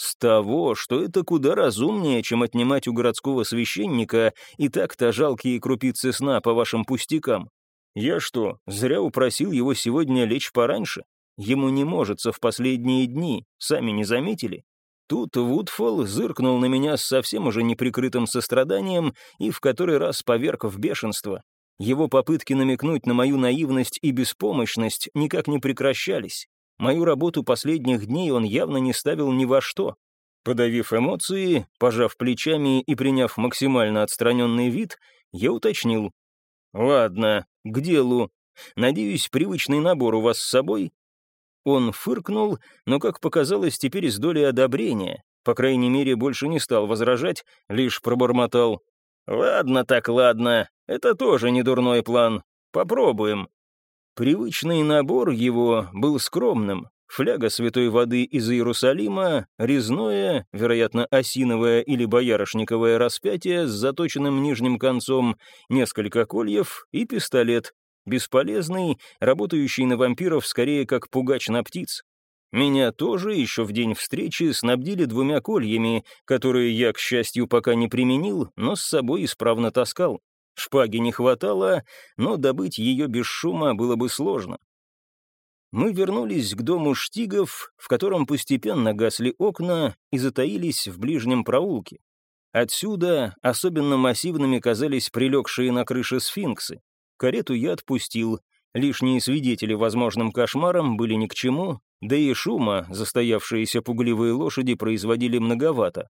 С того, что это куда разумнее, чем отнимать у городского священника и так-то жалкие крупицы сна по вашим пустякам. Я что, зря упросил его сегодня лечь пораньше? Ему не можется в последние дни, сами не заметили? Тут Вудфолл зыркнул на меня с совсем уже неприкрытым состраданием и в который раз поверг в бешенство. Его попытки намекнуть на мою наивность и беспомощность никак не прекращались. Мою работу последних дней он явно не ставил ни во что. Подавив эмоции, пожав плечами и приняв максимально отстраненный вид, я уточнил. «Ладно, к делу. Надеюсь, привычный набор у вас с собой?» Он фыркнул, но, как показалось, теперь с долей одобрения. По крайней мере, больше не стал возражать, лишь пробормотал. «Ладно так, ладно. Это тоже не дурной план. Попробуем». Привычный набор его был скромным. Фляга святой воды из Иерусалима, резное, вероятно, осиновое или боярышниковое распятие с заточенным нижним концом, несколько кольев и пистолет, бесполезный, работающий на вампиров скорее как пугач на птиц. Меня тоже еще в день встречи снабдили двумя кольями, которые я, к счастью, пока не применил, но с собой исправно таскал. Шпаги не хватало, но добыть ее без шума было бы сложно. Мы вернулись к дому Штигов, в котором постепенно гасли окна и затаились в ближнем проулке. Отсюда особенно массивными казались прилегшие на крыше сфинксы. Карету я отпустил. Лишние свидетели возможным кошмарам были ни к чему, да и шума застоявшиеся пугливые лошади производили многовато.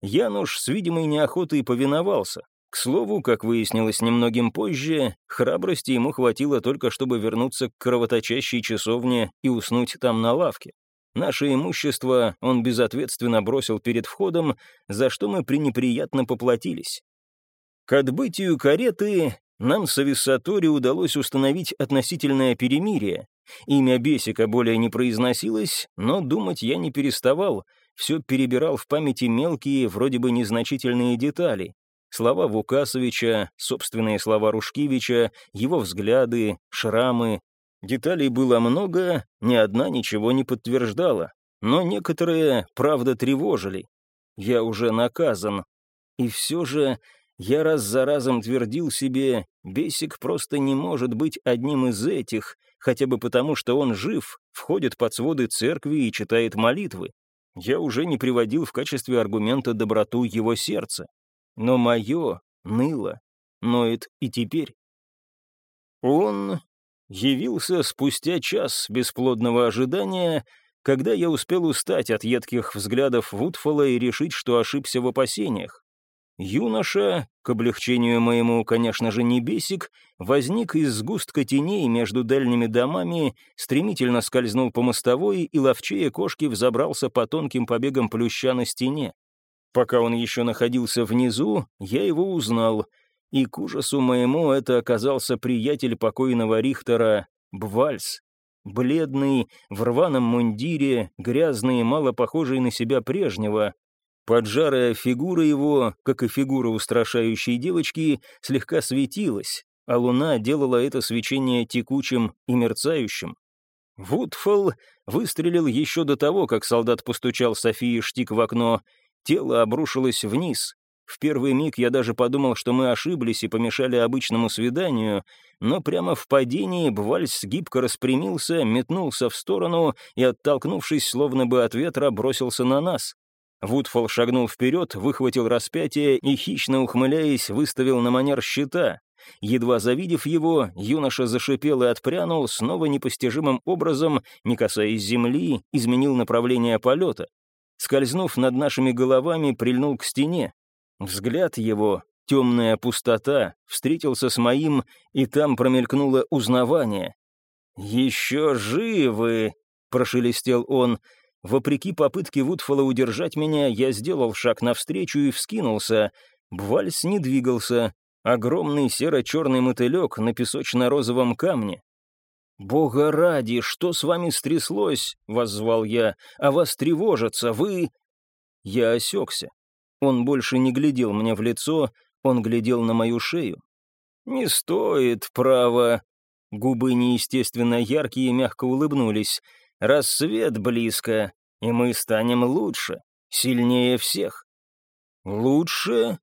Януш с видимой неохотой повиновался. К слову, как выяснилось немногим позже, храбрости ему хватило только, чтобы вернуться к кровоточащей часовне и уснуть там на лавке. Наше имущество он безответственно бросил перед входом, за что мы пренеприятно поплатились. К отбытию кареты нам с Ависсатори удалось установить относительное перемирие. Имя Бесика более не произносилось, но думать я не переставал, все перебирал в памяти мелкие, вроде бы незначительные детали. Слова Вукасовича, собственные слова Рушкевича, его взгляды, шрамы. Деталей было много, ни одна ничего не подтверждала, но некоторые, правда, тревожили. Я уже наказан. И все же я раз за разом твердил себе, Бесик просто не может быть одним из этих, хотя бы потому, что он жив, входит под своды церкви и читает молитвы. Я уже не приводил в качестве аргумента доброту его сердца. Но мое ныло, ноет и теперь. Он явился спустя час бесплодного ожидания, когда я успел устать от едких взглядов Вудфола и решить, что ошибся в опасениях. Юноша, к облегчению моему, конечно же, не бесик, возник из сгустка теней между дальними домами, стремительно скользнул по мостовой и ловчее кошки взобрался по тонким побегам плюща на стене. Пока он еще находился внизу, я его узнал, и к ужасу моему это оказался приятель покойного Рихтера Бвальс. Бледный, в рваном мундире, грязный и мало похожий на себя прежнего, Поджарая фигура его, как и фигура устрашающей девочки, слегка светилась, а луна делала это свечение текучим и мерцающим. Вудфолл выстрелил еще до того, как солдат постучал Софии штик в окно. Тело обрушилось вниз. В первый миг я даже подумал, что мы ошиблись и помешали обычному свиданию, но прямо в падении Бвальс гибко распрямился, метнулся в сторону и, оттолкнувшись словно бы от ветра, бросился на нас. Вудфол шагнул вперед, выхватил распятие и, хищно ухмыляясь, выставил на манер щита. Едва завидев его, юноша зашипел и отпрянул, снова непостижимым образом, не касаясь земли, изменил направление полета. Скользнув над нашими головами, прильнул к стене. Взгляд его, темная пустота, встретился с моим, и там промелькнуло узнавание. «Еще живы!» — прошелестел он — Вопреки попытке Вудфола удержать меня, я сделал шаг навстречу и вскинулся. Бвальс не двигался. Огромный серо-черный мотылек на песочно-розовом камне. «Бога ради, что с вами стряслось?» — воззвал я. «А вас тревожатся, вы...» Я осекся. Он больше не глядел мне в лицо, он глядел на мою шею. «Не стоит, право...» Губы неестественно яркие мягко улыбнулись. Рассвет близко, и мы станем лучше, сильнее всех. Лучше?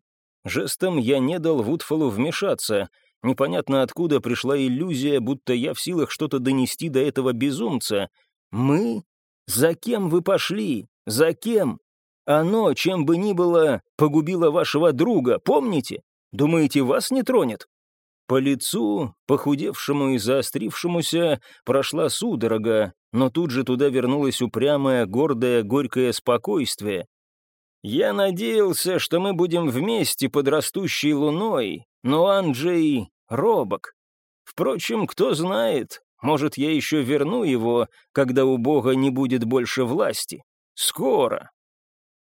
Жестом я не дал Вудфолу вмешаться. Непонятно откуда пришла иллюзия, будто я в силах что-то донести до этого безумца. Мы? За кем вы пошли? За кем? Оно, чем бы ни было, погубило вашего друга, помните? Думаете, вас не тронет? По лицу, похудевшему и заострившемуся, прошла судорога, но тут же туда вернулось упрямое, гордое, горькое спокойствие. «Я надеялся, что мы будем вместе под растущей луной, но Анджей робок. Впрочем, кто знает, Может, я еще верну его, когда у Бога не будет больше власти? Скоро!»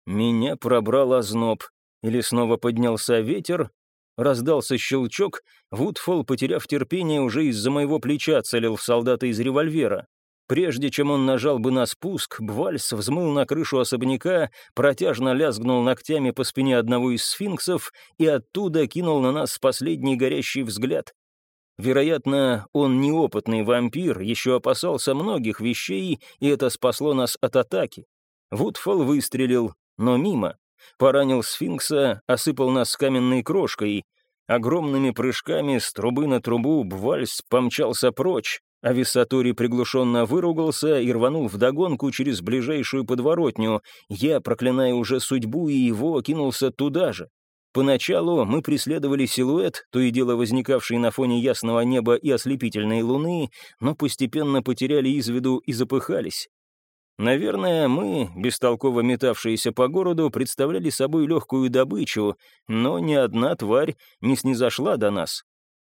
Меня пробрал озноб. Или снова поднялся ветер, раздался щелчок, Вудфол, потеряв терпение, уже из-за моего плеча целил в солдата из револьвера. Прежде чем он нажал бы на спуск, Бвальс взмыл на крышу особняка, протяжно лязгнул ногтями по спине одного из сфинксов и оттуда кинул на нас последний горящий взгляд. Вероятно, он неопытный вампир, еще опасался многих вещей, и это спасло нас от атаки. Вудфол выстрелил, но мимо. Поранил сфинкса, осыпал нас каменной крошкой. Огромными прыжками с трубы на трубу Бвальс помчался прочь, а Висатори приглушенно выругался и рванул вдогонку через ближайшую подворотню. Я, проклиная уже судьбу и его, кинулся туда же. Поначалу мы преследовали силуэт, то и дело возникавший на фоне ясного неба и ослепительной луны, но постепенно потеряли из виду и запыхались. Наверное, мы, бестолково метавшиеся по городу, представляли собой легкую добычу, но ни одна тварь не снизошла до нас.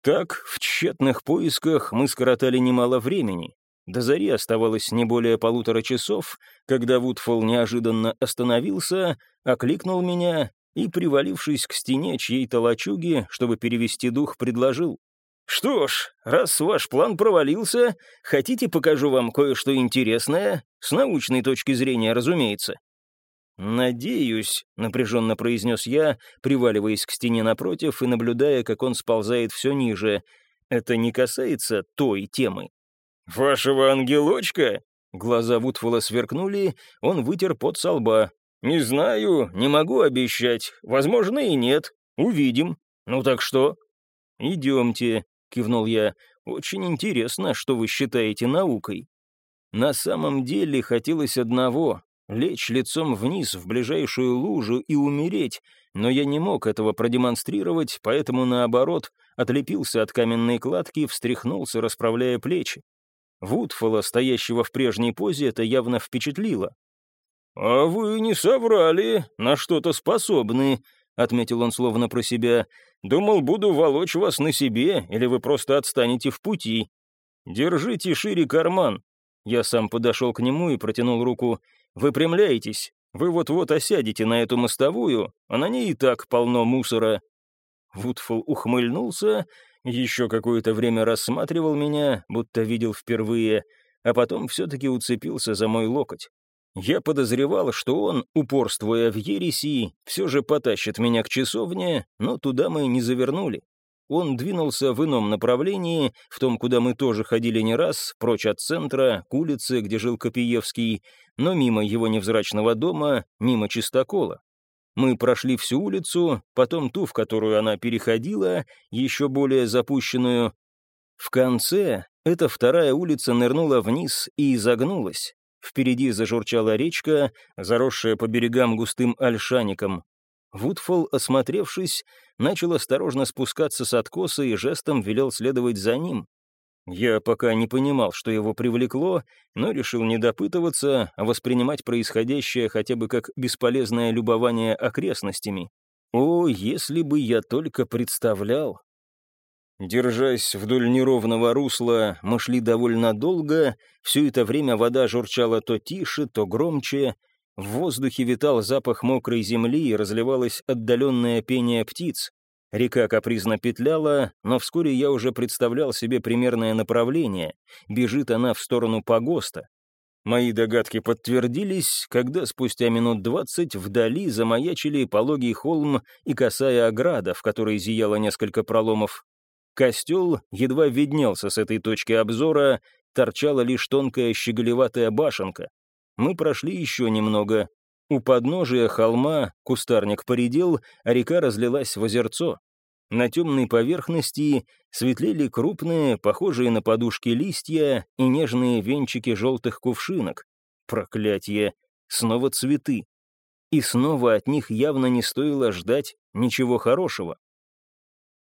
Так, в тщетных поисках мы скоротали немало времени. До зари оставалось не более полутора часов, когда Вудфол неожиданно остановился, окликнул меня и, привалившись к стене чьей-то лачуги, чтобы перевести дух, предложил. «Что ж, раз ваш план провалился, хотите покажу вам кое-что интересное? С научной точки зрения, разумеется». «Надеюсь», — напряженно произнес я, приваливаясь к стене напротив и наблюдая, как он сползает все ниже. «Это не касается той темы». «Вашего ангелочка?» Глаза Вудфола сверкнули, он вытер пот со лба. «Не знаю, не могу обещать. Возможно, и нет. Увидим. Ну так что?» «Идемте», — кивнул я. «Очень интересно, что вы считаете наукой». На самом деле хотелось одного — лечь лицом вниз в ближайшую лужу и умереть, но я не мог этого продемонстрировать, поэтому, наоборот, отлепился от каменной кладки и встряхнулся, расправляя плечи. Вудфола, стоящего в прежней позе, это явно впечатлило. «А вы не соврали, на что-то способны», — отметил он словно про себя. Думал, буду волочь вас на себе, или вы просто отстанете в пути. Держите шире карман». Я сам подошел к нему и протянул руку. «Выпрямляйтесь. Вы вот-вот осядете на эту мостовую, а на ней и так полно мусора». Вудфул ухмыльнулся, еще какое-то время рассматривал меня, будто видел впервые, а потом все-таки уцепился за мой локоть. Я подозревал, что он, упорствуя в ереси, все же потащит меня к часовне, но туда мы не завернули. Он двинулся в ином направлении, в том, куда мы тоже ходили не раз, прочь от центра, к улице, где жил Копиевский, но мимо его невзрачного дома, мимо чистокола. Мы прошли всю улицу, потом ту, в которую она переходила, еще более запущенную. В конце эта вторая улица нырнула вниз и изогнулась. Впереди зажурчала речка, заросшая по берегам густым альшаником. Вудфол, осмотревшись, начал осторожно спускаться с откоса и жестом велел следовать за ним. Я пока не понимал, что его привлекло, но решил не допытываться, а воспринимать происходящее хотя бы как бесполезное любование окрестностями. О, если бы я только представлял, Держась вдоль неровного русла, мы шли довольно долго, все это время вода журчала то тише, то громче, в воздухе витал запах мокрой земли и разливалось отдаленное пение птиц. Река капризно петляла, но вскоре я уже представлял себе примерное направление. Бежит она в сторону погоста. Мои догадки подтвердились, когда спустя минут двадцать вдали замаячили пологий холм и косая ограда, в которой зияло несколько проломов. Костел едва виднелся с этой точки обзора, торчала лишь тонкая щеголеватая башенка. Мы прошли еще немного. У подножия холма кустарник поредел, а река разлилась в озерцо. На темной поверхности светлели крупные, похожие на подушки листья и нежные венчики желтых кувшинок. Проклятье! Снова цветы. И снова от них явно не стоило ждать ничего хорошего.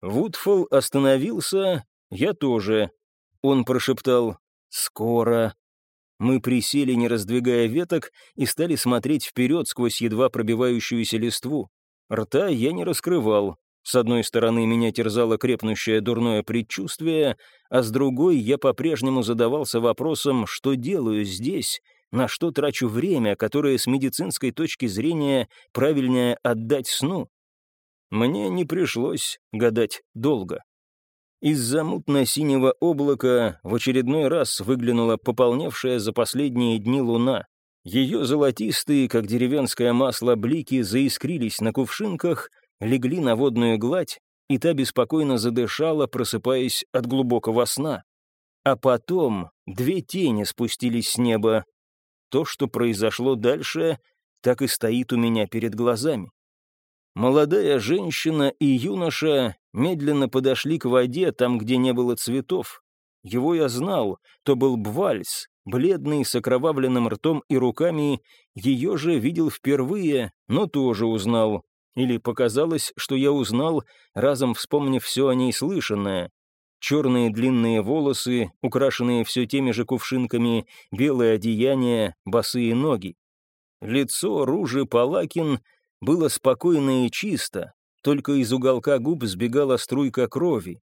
Вудфол остановился, я тоже. Он прошептал «Скоро». Мы присели, не раздвигая веток, и стали смотреть вперед сквозь едва пробивающуюся листву. Рта я не раскрывал. С одной стороны, меня терзало крепнущее дурное предчувствие, а с другой я по-прежнему задавался вопросом, что делаю здесь, на что трачу время, которое с медицинской точки зрения правильнее отдать сну. Мне не пришлось гадать долго. Из-за мутно-синего облака в очередной раз выглянула пополневшая за последние дни луна. Ее золотистые, как деревенское масло, блики заискрились на кувшинках, легли на водную гладь, и та беспокойно задышала, просыпаясь от глубокого сна. А потом две тени спустились с неба. То, что произошло дальше, так и стоит у меня перед глазами. Молодая женщина и юноша медленно подошли к воде там, где не было цветов. Его я знал, то был Бвальс, бледный, с окровавленным ртом и руками, ее же видел впервые, но тоже узнал. Или показалось, что я узнал, разом вспомнив все о ней слышанное. Черные длинные волосы, украшенные все теми же кувшинками, белое одеяние, босые ноги. Лицо Ружи Палакин было спокойно и чисто, только из уголка губ сбегала струйка крови.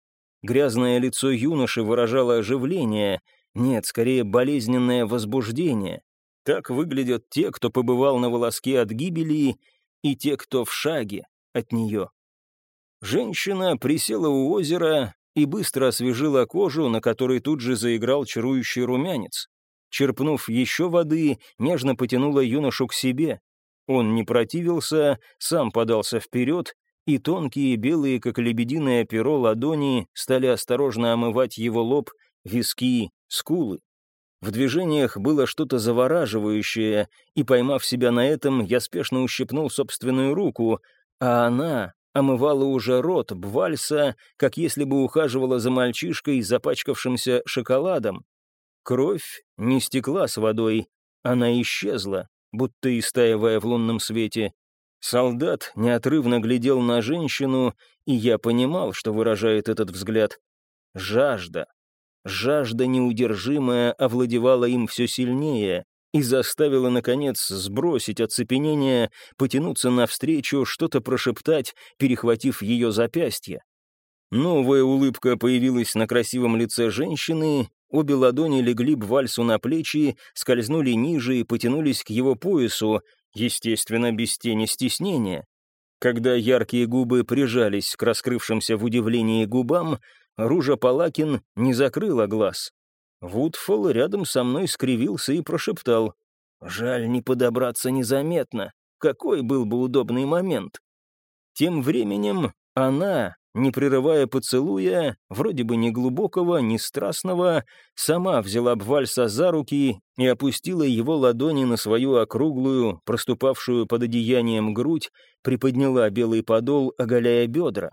Грязное лицо юноши выражало оживление, нет, скорее болезненное возбуждение. Так выглядят те, кто побывал на волоске от гибели, и те, кто в шаге от нее. Женщина присела у озера и быстро освежила кожу, на которой тут же заиграл чарующий румянец. Черпнув еще воды, нежно потянула юношу к себе. Он не противился, сам подался вперед, и тонкие, белые, как лебединое перо, ладони стали осторожно омывать его лоб, виски, скулы. В движениях было что-то завораживающее, и, поймав себя на этом, я спешно ущипнул собственную руку, а она омывала уже рот Бвальса, как если бы ухаживала за мальчишкой, запачкавшимся шоколадом. Кровь не стекла с водой, она исчезла, будто истаивая в лунном свете. Солдат неотрывно глядел на женщину, и я понимал, что выражает этот взгляд. Жажда. Жажда неудержимая овладевала им все сильнее и заставила, наконец, сбросить оцепенение, потянуться навстречу, что-то прошептать, перехватив ее запястье. Новая улыбка появилась на красивом лице женщины, Обе ладони легли Бвальсу на плечи, скользнули ниже и потянулись к его поясу, естественно, без тени стеснения. Когда яркие губы прижались к раскрывшимся в удивлении губам, Ружа Палакин не закрыла глаз. Вудфол рядом со мной скривился и прошептал. «Жаль не подобраться незаметно. Какой был бы удобный момент?» Тем временем она, не прерывая поцелуя, вроде бы ни глубокого, ни страстного, сама взяла Бвальса за руки и опустила его ладони на свою округлую, проступавшую под одеянием грудь, приподняла белый подол, оголяя бедра.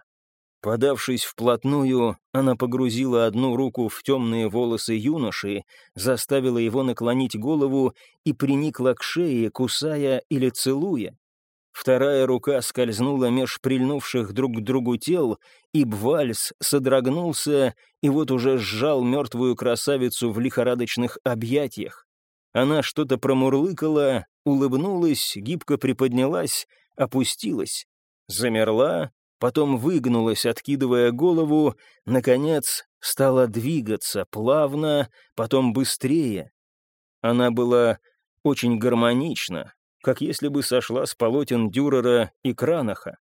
Подавшись вплотную, она погрузила одну руку в темные волосы юноши, заставила его наклонить голову и приникла к шее, кусая или целуя. Вторая рука скользнула меж прильнувших друг к другу тел, и Бвальс содрогнулся и вот уже сжал мертвую красавицу в лихорадочных объятиях. Она что-то промурлыкала, улыбнулась, гибко приподнялась, опустилась, замерла, потом выгнулась, откидывая голову, наконец стала двигаться плавно, потом быстрее. Она была очень гармонична, как если бы сошла с полотен Дюрера и Кранаха.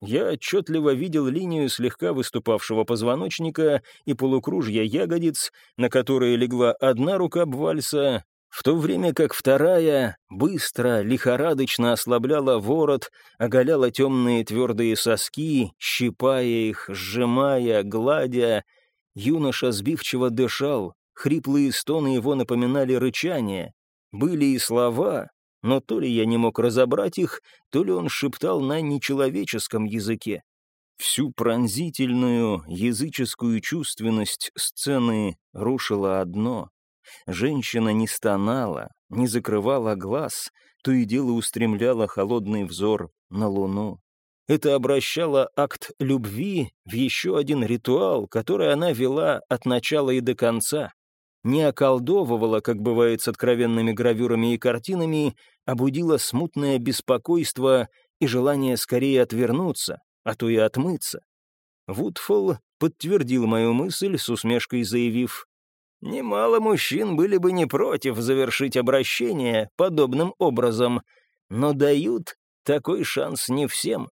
Я отчетливо видел линию слегка выступавшего позвоночника и полукружья ягодиц, на которые легла одна рука Бвальса, в то время как вторая быстро, лихорадочно ослабляла ворот, оголяла темные твердые соски, щипая их, сжимая, гладя. Юноша сбивчиво дышал, хриплые стоны его напоминали рычание. Были и слова, но то ли я не мог разобрать их, то ли он шептал на нечеловеческом языке. Всю пронзительную языческую чувственность сцены рушило одно. Женщина не стонала, не закрывала глаз, то и дело устремляла холодный взор на луну. Это обращало акт любви в еще один ритуал, который она вела от начала и до конца не околдовывала, как бывает с откровенными гравюрами и картинами, будила смутное беспокойство и желание скорее отвернуться, а то и отмыться. Вудфолл подтвердил мою мысль, с усмешкой заявив, «Немало мужчин были бы не против завершить обращение подобным образом, но дают такой шанс не всем».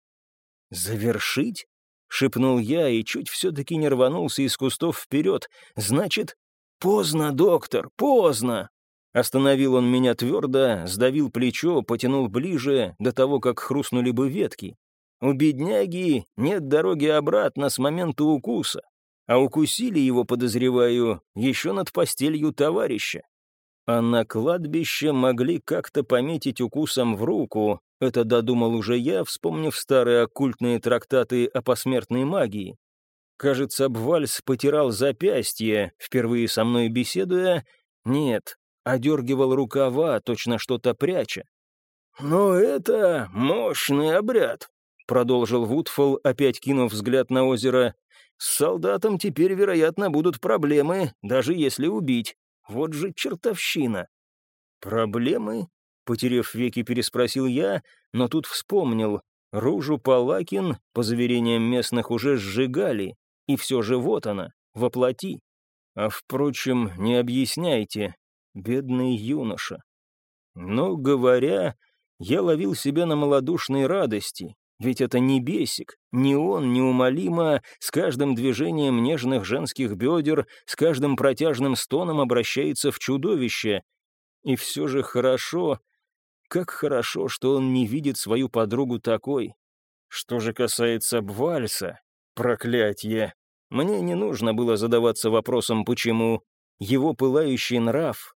«Завершить?» — шепнул я и чуть все-таки не рванулся из кустов вперед. «Значит, поздно, доктор, поздно!» Остановил он меня твердо, сдавил плечо, потянул ближе, до того, как хрустнули бы ветки. У бедняги нет дороги обратно с момента укуса, а укусили его, подозреваю, еще над постелью товарища. А на кладбище могли как-то пометить укусом в руку, это додумал уже я, вспомнив старые оккультные трактаты о посмертной магии. Кажется, Бвальс потирал запястье, впервые со мной беседуя. Нет, одергивал рукава, точно что-то пряча. «Но это мощный обряд», — продолжил Вудфолл, опять кинув взгляд на озеро. «С солдатом теперь, вероятно, будут проблемы, даже если убить. Вот же чертовщина». «Проблемы?» — потерев веки, переспросил я, но тут вспомнил. Ружу Палакин, по заверениям местных, уже сжигали, и все же вот она, воплоти. А, впрочем, не объясняйте, бедный юноша. Но, говоря, я ловил себя на малодушной радости, ведь это не бесик, не он неумолимо, с каждым движением нежных женских бедер, с каждым протяжным стоном обращается в чудовище. И все же хорошо, как хорошо, что он не видит свою подругу такой. Что же касается Бвальса, проклятье, мне не нужно было задаваться вопросом «почему?». Его пылающий нрав,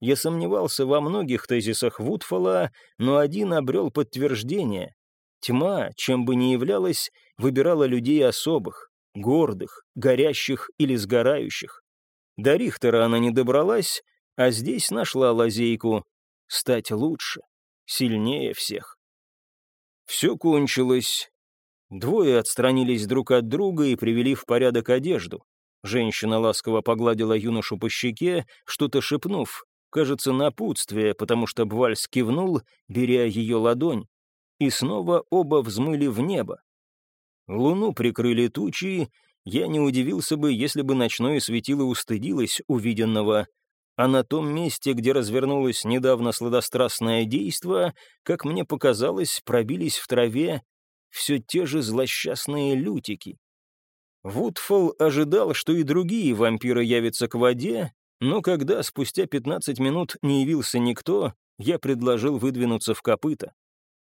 я сомневался во многих тезисах Вудфола, но один обрел подтверждение. Тьма, чем бы ни являлась, выбирала людей особых, гордых, горящих или сгорающих. До Рихтера она не добралась, а здесь нашла лазейку — стать лучше, сильнее всех. Все кончилось. Двое отстранились друг от друга и привели в порядок одежду. Женщина ласково погладила юношу по щеке, что-то шепнув, кажется, напутствие, потому что Бвальс кивнул, беря ее ладонь, и снова оба взмыли в небо. Луну прикрыли тучи, я не удивился бы, если бы ночное светило устыдилось увиденного, а на том месте, где развернулось недавно сладострастное действо, как мне показалось, пробились в траве все те же злосчастные лютики. Вудфол ожидал, что и другие вампиры явятся к воде, но когда спустя 15 минут не явился никто, я предложил выдвинуться в копыта.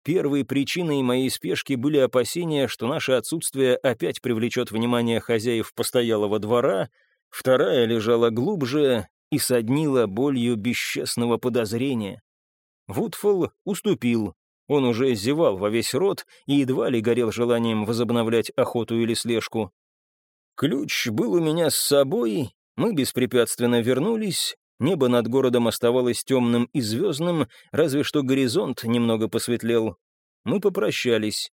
Первой причиной моей спешки были опасения, что наше отсутствие опять привлечет внимание хозяев постоялого двора, вторая лежала глубже и соднила болью бесчестного подозрения. Вудфолл уступил, он уже зевал во весь рот и едва ли горел желанием возобновлять охоту или слежку. Ключ был у меня с собой, мы беспрепятственно вернулись, небо над городом оставалось темным и звездным, разве что горизонт немного посветлел. Мы попрощались.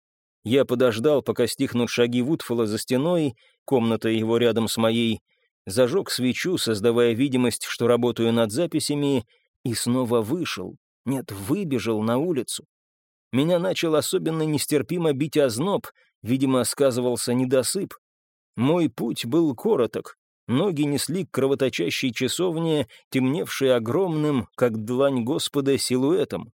Я подождал, пока стихнут шаги Вудфола за стеной, комната его рядом с моей, зажег свечу, создавая видимость, что работаю над записями, и снова вышел, нет, выбежал на улицу. Меня начал особенно нестерпимо бить озноб, видимо, сказывался недосып. Мой путь был короток, Ноги несли к кровоточащей часовне, темневшей огромным, как длань Господа, силуэтом.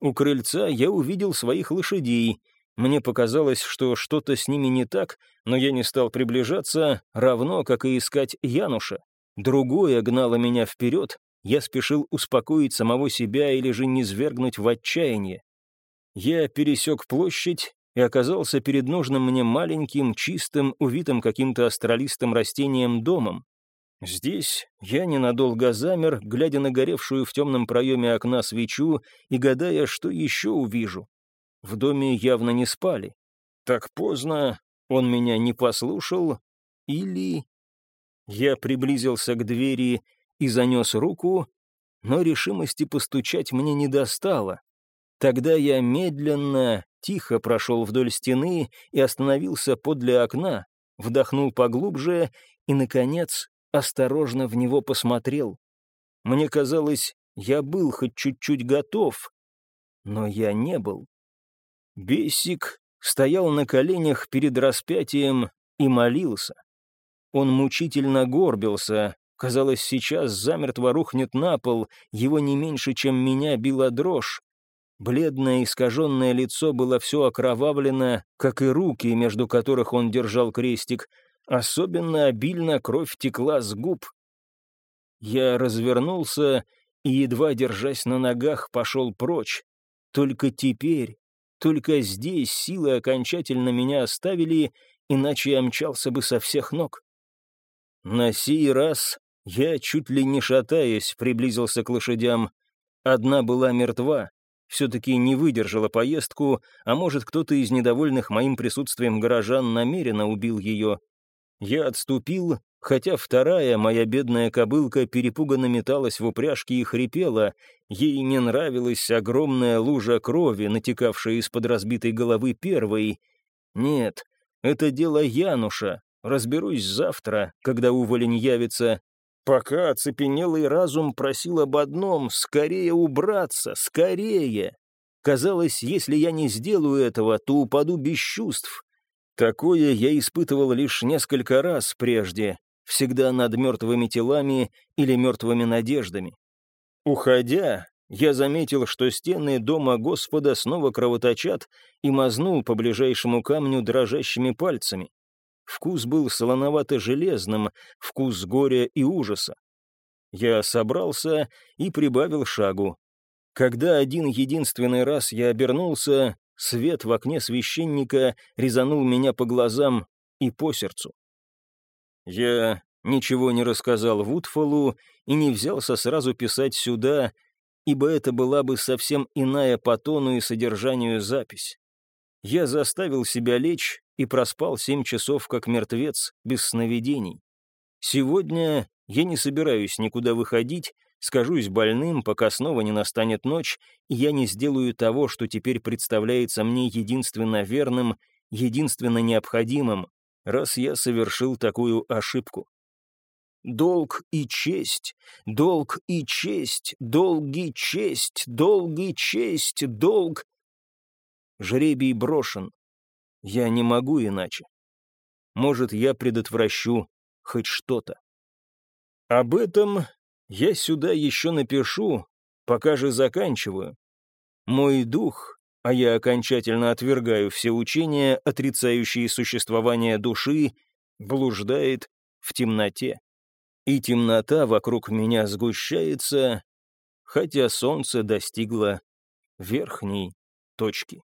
У крыльца я увидел своих лошадей. Мне показалось, что что-то с ними не так, но я не стал приближаться, равно как и искать Януша. Другое гнало меня вперед, я спешил успокоить самого себя или же не свергнуть в отчаяние. Я пересек площадь и оказался перед нужным мне маленьким, чистым, увитым каким-то астралистым растением домом. Здесь я ненадолго замер, глядя на горевшую в темном проеме окна свечу и гадая, что еще увижу. В доме явно не спали. Так поздно он меня не послушал или... Я приблизился к двери и занес руку, но решимости постучать мне не достало. Тогда я медленно, тихо прошел вдоль стены и остановился подле окна, вдохнул поглубже и, наконец, осторожно в него посмотрел. Мне казалось, я был хоть чуть-чуть готов, но я не был. Бесик стоял на коленях перед распятием и молился. Он мучительно горбился, казалось, сейчас замертво рухнет на пол, его не меньше, чем меня била дрожь. Бледное искаженное лицо было все окровавлено, как и руки, между которых он держал крестик. Особенно обильно кровь текла с губ. Я развернулся и, едва держась на ногах, пошел прочь. Только теперь, только здесь силы окончательно меня оставили, иначе я мчался бы со всех ног. На сей раз я, чуть ли не шатаясь, приблизился к лошадям. Одна была мертва, все-таки не выдержала поездку, а может, кто-то из недовольных моим присутствием горожан намеренно убил ее. Я отступил, хотя вторая, моя бедная кобылка, перепуганно металась в упряжке и хрипела. Ей не нравилась огромная лужа крови, натекавшая из-под разбитой головы первой. Нет, это дело Януша. Разберусь завтра, когда уволень явится. Пока оцепенелый разум просил об одном — скорее убраться, скорее. Казалось, если я не сделаю этого, то упаду без чувств. Такое я испытывал лишь несколько раз прежде, всегда над мертвыми телами или мертвыми надеждами. Уходя, я заметил, что стены дома Господа снова кровоточат, и мазнул по ближайшему камню дрожащими пальцами. Вкус был солоновато-железным, вкус горя и ужаса. Я собрался и прибавил шагу. Когда один единственный раз я обернулся, свет в окне священника резанул меня по глазам и по сердцу. Я ничего не рассказал Вудфолу и не взялся сразу писать сюда, ибо это была бы совсем иная по тону и содержанию запись. Я заставил себя лечь и проспал семь часов как мертвец, без сновидений. Сегодня я не собираюсь никуда выходить, скажусь больным, пока снова не настанет ночь, и я не сделаю того, что теперь представляется мне единственно верным, единственно необходимым, раз я совершил такую ошибку. Долг и честь, долг и честь, долги честь, долги честь, долг. Жребий брошен, я не могу иначе. Может, я предотвращу хоть что-то. Об этом я сюда еще напишу, пока же заканчиваю. Мой дух, а я окончательно отвергаю все учения, отрицающие существование души, блуждает в темноте. И темнота вокруг меня сгущается, хотя солнце достигло верхней точки.